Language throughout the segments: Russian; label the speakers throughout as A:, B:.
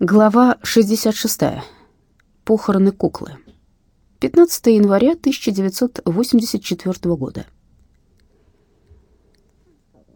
A: Глава 66. Похороны куклы. 15 января 1984 года.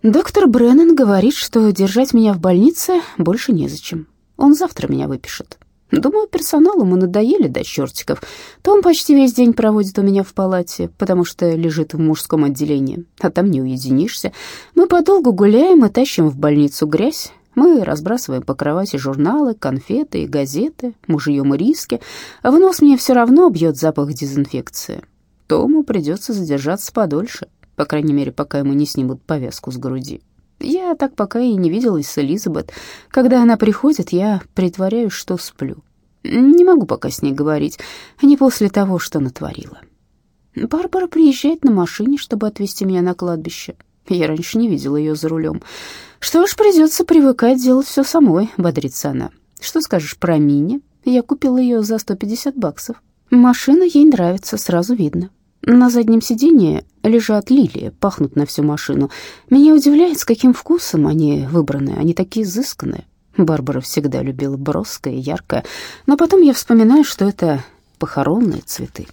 A: Доктор Бреннан говорит, что держать меня в больнице больше незачем. Он завтра меня выпишет. Думаю, персоналу мы надоели до чертиков. То он почти весь день проводит у меня в палате, потому что лежит в мужском отделении, а там не уединишься. Мы подолгу гуляем и тащим в больницу грязь, мы разбрасываем по кровати журналы, конфеты и газеты, мужьем и риски, а в нос мне все равно бьет запах дезинфекции. Тому придется задержаться подольше, по крайней мере, пока ему не снимут повязку с груди. Я так пока и не виделась с Элизабет. Когда она приходит, я притворяюсь, что сплю. Не могу пока с ней говорить, не после того, что натворила. Барбара приезжает на машине, чтобы отвезти меня на кладбище. Я раньше не видела ее за рулем. Что ж, придется привыкать делать все самой, бодрится она. Что скажешь про Мини? Я купила ее за 150 баксов. Машина ей нравится, сразу видно. На заднем сиденье лежат лилии, пахнут на всю машину. Меня удивляет, с каким вкусом они выбраны, они такие изысканные. Барбара всегда любила броское и яркое, но потом я вспоминаю, что это похоронные цветы.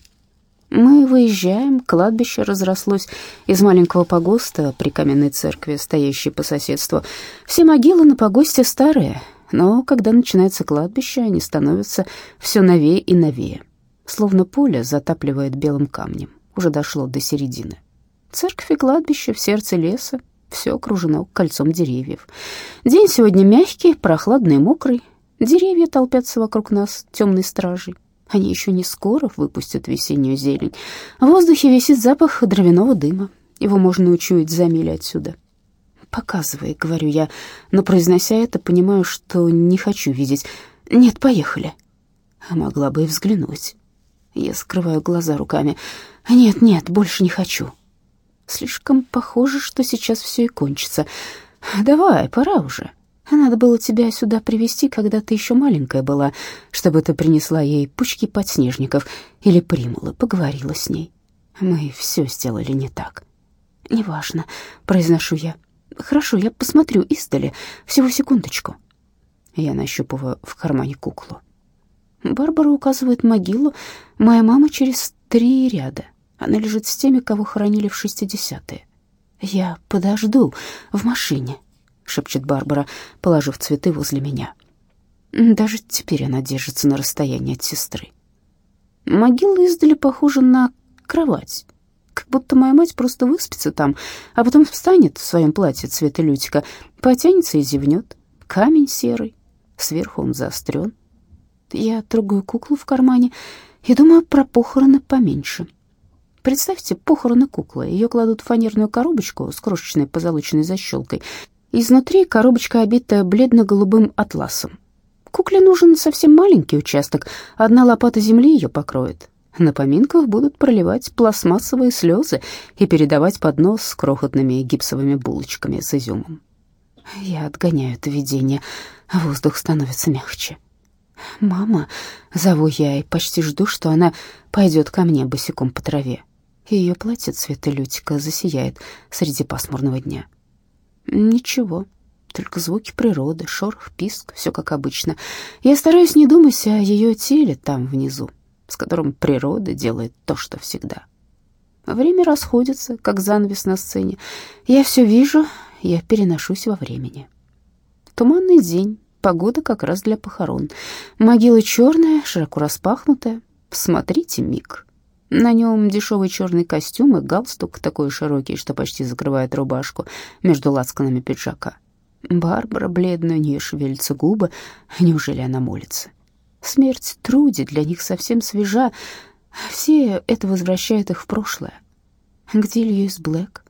A: Мы выезжаем, кладбище разрослось из маленького погоста при каменной церкви, стоящей по соседству. Все могилы на погосте старые, но когда начинается кладбище, они становятся все новее и новее. Словно поле затапливает белым камнем. Уже дошло до середины. Церковь и кладбище в сердце леса, все окружено кольцом деревьев. День сегодня мягкий, прохладный мокрый. Деревья толпятся вокруг нас темной стражей. Они еще не скоро выпустят весеннюю зелень. В воздухе висит запах дровяного дыма. Его можно учуять за мили отсюда. «Показывай», — говорю я, но, произнося это, понимаю, что не хочу видеть. «Нет, поехали». Могла бы и взглянуть. Я скрываю глаза руками. «Нет, нет, больше не хочу». Слишком похоже, что сейчас все и кончится. «Давай, пора уже». Надо было тебя сюда привести, когда ты еще маленькая была, чтобы ты принесла ей пучки подснежников или примула, поговорила с ней. Мы все сделали не так. Неважно, произношу я. Хорошо, я посмотрю издали, всего секундочку. Я нащупываю в кармане куклу. Барбара указывает могилу. Моя мама через три ряда. Она лежит с теми, кого хоронили в шестидесятые. Я подожду в машине шепчет Барбара, положив цветы возле меня. Даже теперь она держится на расстоянии от сестры. Могила издали похожа на кровать, как будто моя мать просто выспится там, а потом встанет в своем платье цвета лютика, потянется и зевнет. Камень серый, сверху он заострен. Я трогаю куклу в кармане и думаю про похороны поменьше. Представьте, похороны куклы. Ее кладут в фанерную коробочку с крошечной позолоченной защелкой Изнутри коробочка обита бледно-голубым атласом. Кукле нужен совсем маленький участок, одна лопата земли ее покроет. На поминках будут проливать пластмассовые слезы и передавать поднос с крохотными гипсовыми булочками с изюмом. Я отгоняю это видение, воздух становится мягче. «Мама», — зову я и почти жду, что она пойдет ко мне босиком по траве. Ее платье цвета лютика засияет среди пасмурного дня. Ничего, только звуки природы, шорох, писк, все как обычно. Я стараюсь не думать о ее теле там внизу, с которым природа делает то, что всегда. Время расходится, как занавес на сцене. Я все вижу, я переношусь во времени. Туманный день, погода как раз для похорон. Могила черная, широко распахнутая. Смотрите, миг. На нем дешевый черный костюм и галстук, такой широкий, что почти закрывает рубашку между лацканами пиджака. Барбара, бледная, у нее шевелятся губы. Неужели она молится? Смерть Труди для них совсем свежа. Все это возвращает их в прошлое. Где Льюис Блэк?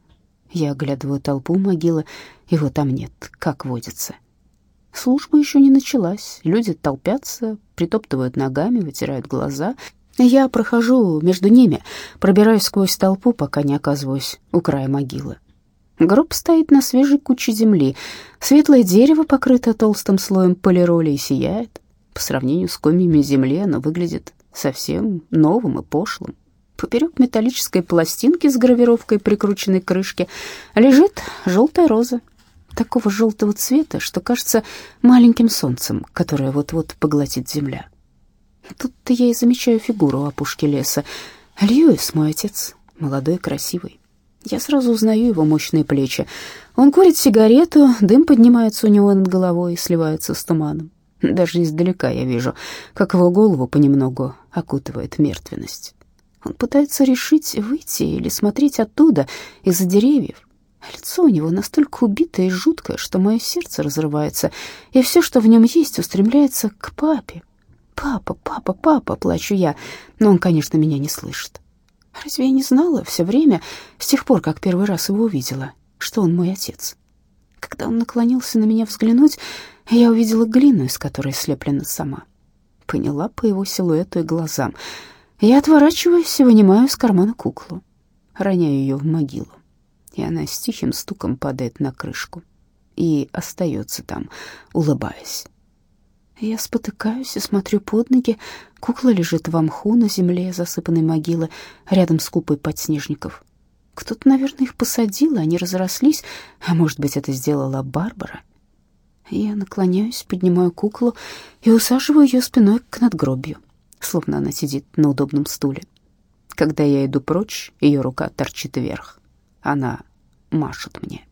A: Я оглядываю толпу могилы, его там нет, как водится. Служба еще не началась. Люди толпятся, притоптывают ногами, вытирают глаза — я прохожу между ними, пробираюсь сквозь толпу, пока не оказываюсь у края могилы. Гроб стоит на свежей куче земли. Светлое дерево, покрыто толстым слоем полироли, сияет. По сравнению с комьями земли оно выглядит совсем новым и пошлым. Поперек металлической пластинки с гравировкой, прикрученной к крышке, лежит желтая роза. такого желтого цвета, что кажется маленьким солнцем, которое вот-вот поглотит земля. Тут-то я и замечаю фигуру опушки леса. Льюис, мой отец, молодой красивый. Я сразу узнаю его мощные плечи. Он курит сигарету, дым поднимается у него над головой и сливается с туманом. Даже издалека я вижу, как его голову понемногу окутывает мертвенность. Он пытается решить, выйти или смотреть оттуда, из-за деревьев. Лицо у него настолько убитое и жуткое, что мое сердце разрывается, и все, что в нем есть, устремляется к папе. «Папа, папа, папа!» — плачу я, но он, конечно, меня не слышит. Разве я не знала все время, с тех пор, как первый раз его увидела, что он мой отец? Когда он наклонился на меня взглянуть, я увидела глину, из которой слеплена сама. Поняла по его силуэту и глазам. Я отворачиваюсь и вынимаю из кармана куклу. Роняю ее в могилу, и она с тихим стуком падает на крышку и остается там, улыбаясь. Я спотыкаюсь и смотрю под ноги. Кукла лежит в мху на земле, засыпанной могилы, рядом с купой подснежников. Кто-то, наверное, их посадил, они разрослись, а может быть, это сделала Барбара. Я наклоняюсь, поднимаю куклу и усаживаю ее спиной к надгробью, словно она сидит на удобном стуле. Когда я иду прочь, ее рука торчит вверх. Она машет мне.